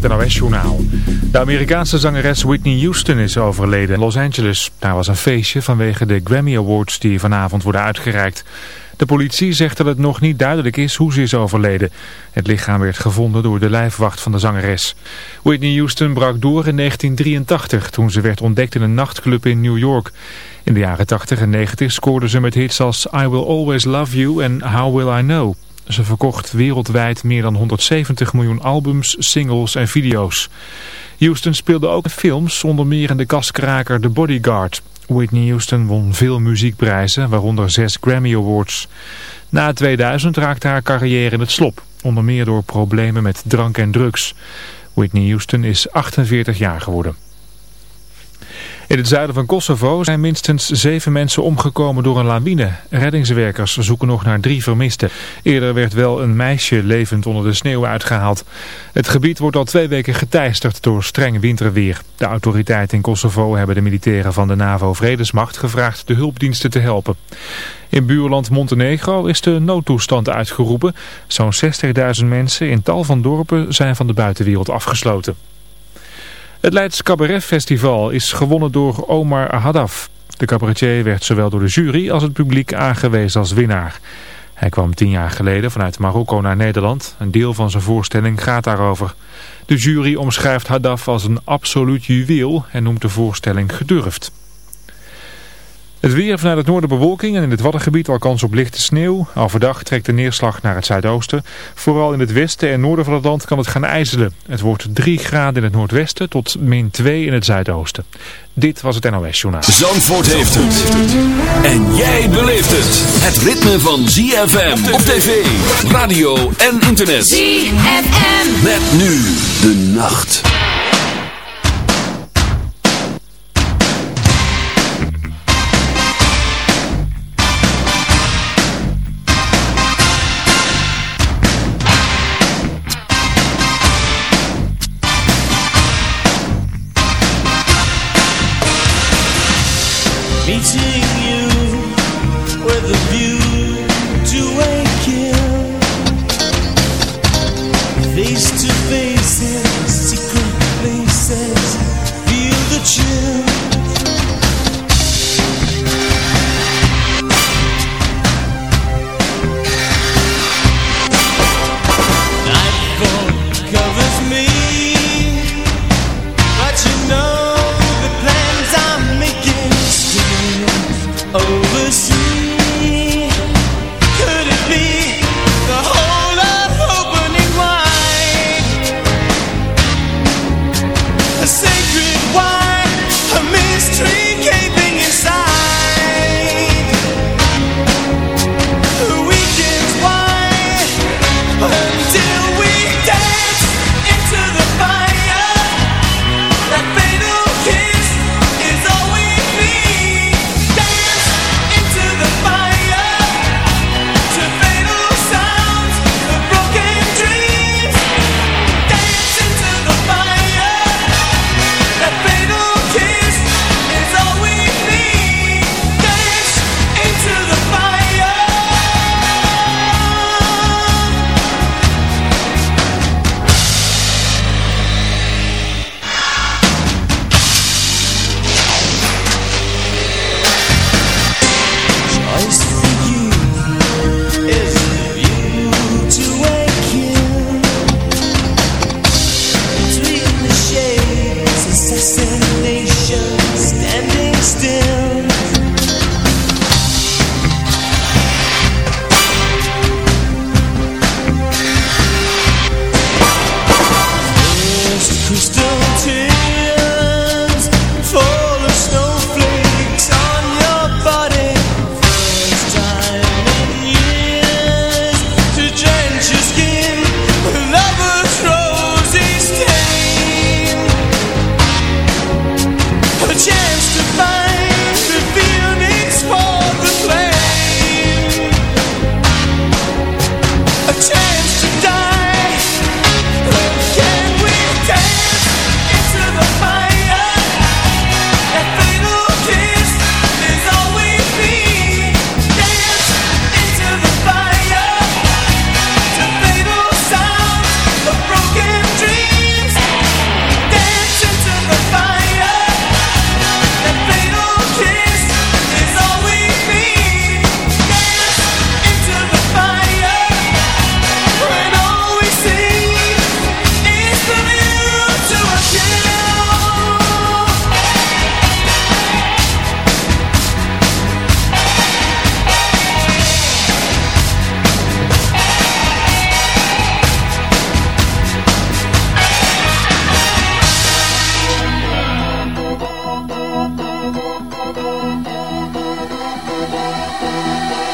Het NOS-journaal. De Amerikaanse zangeres Whitney Houston is overleden in Los Angeles. Daar was een feestje vanwege de Grammy Awards die vanavond worden uitgereikt. De politie zegt dat het nog niet duidelijk is hoe ze is overleden. Het lichaam werd gevonden door de lijfwacht van de zangeres. Whitney Houston brak door in 1983 toen ze werd ontdekt in een nachtclub in New York. In de jaren 80 en 90 scoorde ze met hits als I Will Always Love You en How Will I Know. Ze verkocht wereldwijd meer dan 170 miljoen albums, singles en video's. Houston speelde ook in films, onder meer in de kaskraker The Bodyguard. Whitney Houston won veel muziekprijzen, waaronder zes Grammy Awards. Na 2000 raakte haar carrière in het slop, onder meer door problemen met drank en drugs. Whitney Houston is 48 jaar geworden. In het zuiden van Kosovo zijn minstens zeven mensen omgekomen door een lawine. Reddingswerkers zoeken nog naar drie vermisten. Eerder werd wel een meisje levend onder de sneeuw uitgehaald. Het gebied wordt al twee weken geteisterd door streng winterweer. De autoriteiten in Kosovo hebben de militairen van de NAVO-vredesmacht gevraagd de hulpdiensten te helpen. In buurland Montenegro is de noodtoestand uitgeroepen. Zo'n 60.000 mensen in tal van dorpen zijn van de buitenwereld afgesloten. Het Leids Cabaret Festival is gewonnen door Omar Haddaf. De cabaretier werd zowel door de jury als het publiek aangewezen als winnaar. Hij kwam tien jaar geleden vanuit Marokko naar Nederland. Een deel van zijn voorstelling gaat daarover. De jury omschrijft Haddaf als een absoluut juweel en noemt de voorstelling gedurfd. Het weer vanuit het noorden bewolking en in het Waddengebied al kans op lichte sneeuw. Overdag trekt de neerslag naar het zuidoosten. Vooral in het westen en noorden van het land kan het gaan ijzelen. Het wordt 3 graden in het noordwesten tot min 2 in het zuidoosten. Dit was het NOS Journaal. Zandvoort heeft het. En jij beleeft het. Het ritme van ZFM op tv, radio en internet. ZFM. Met nu de nacht. Música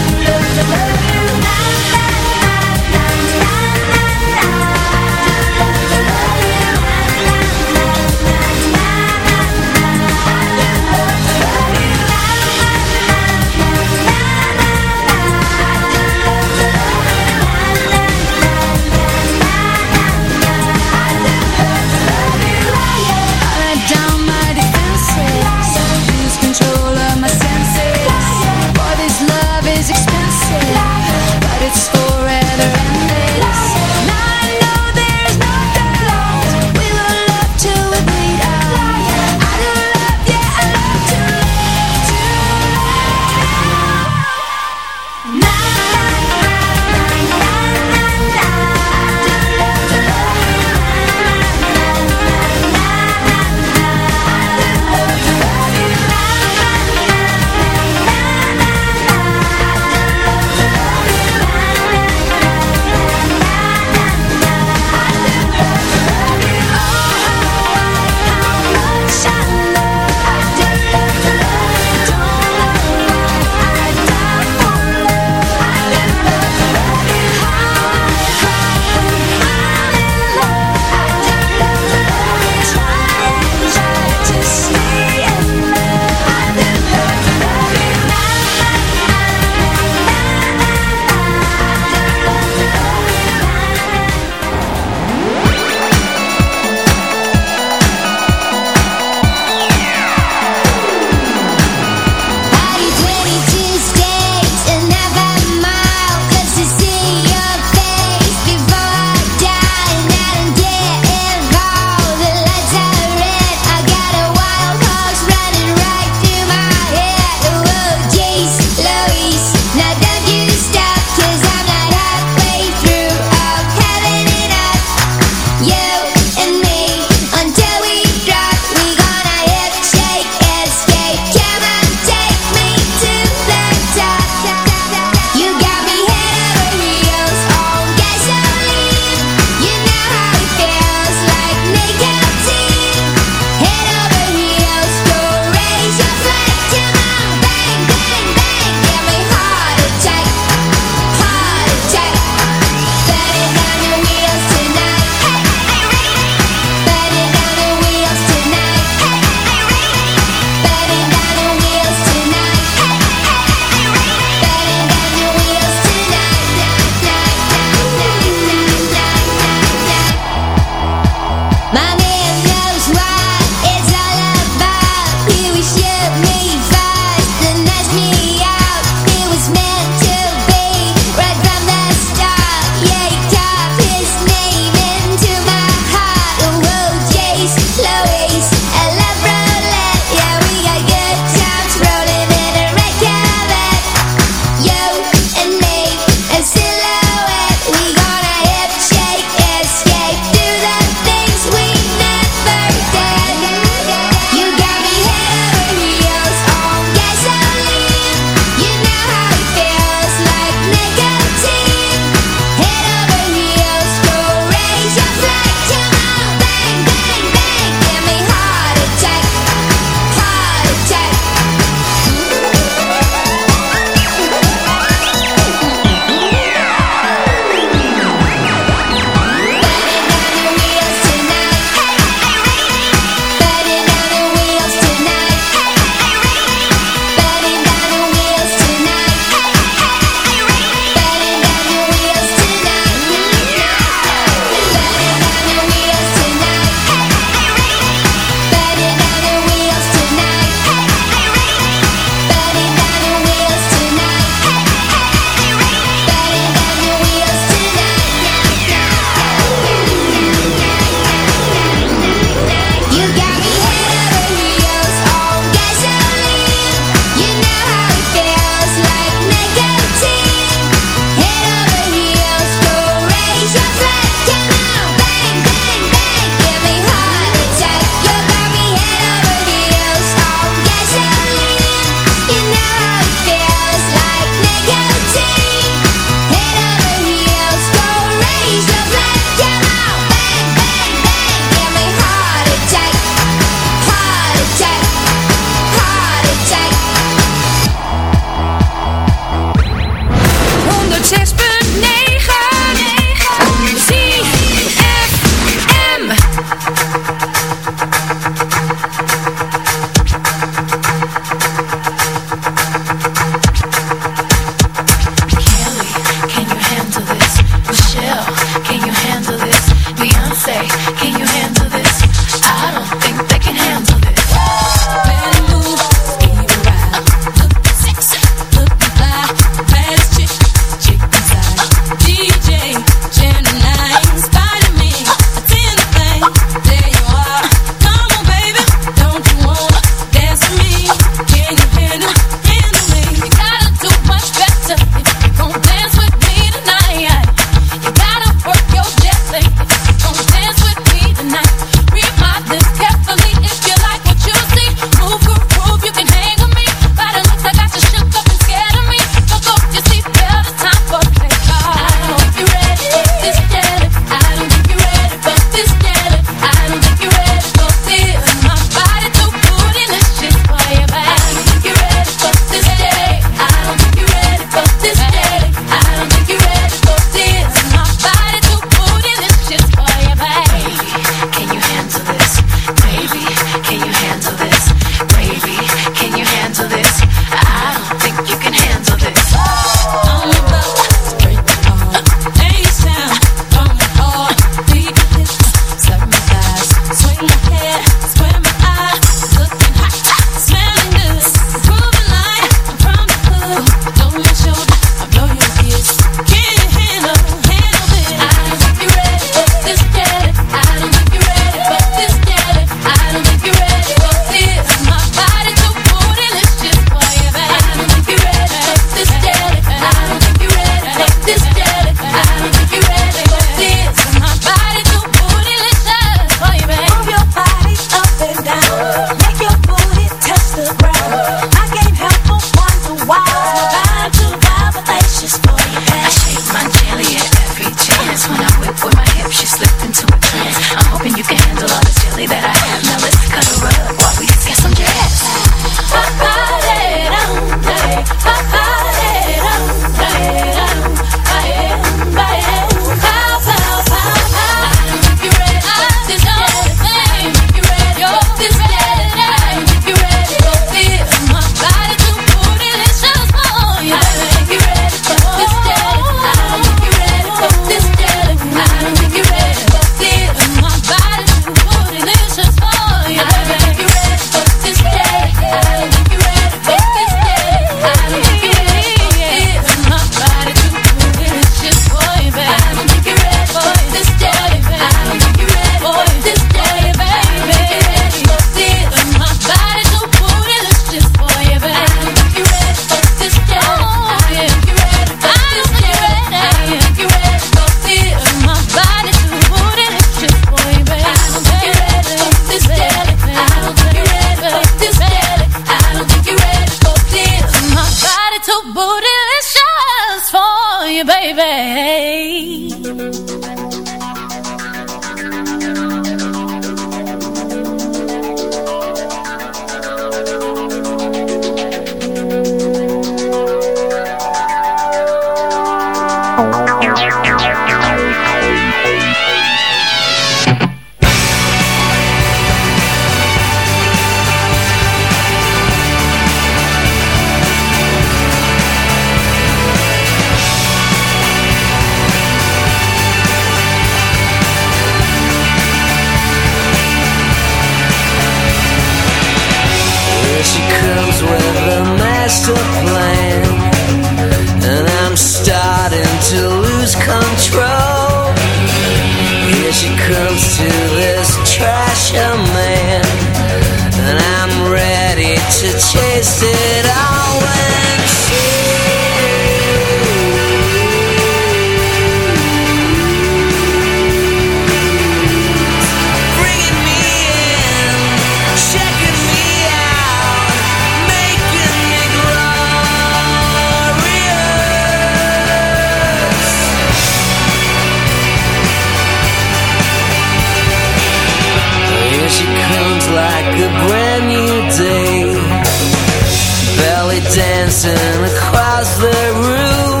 the room.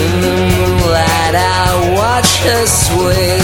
In the moonlight, I watch her sway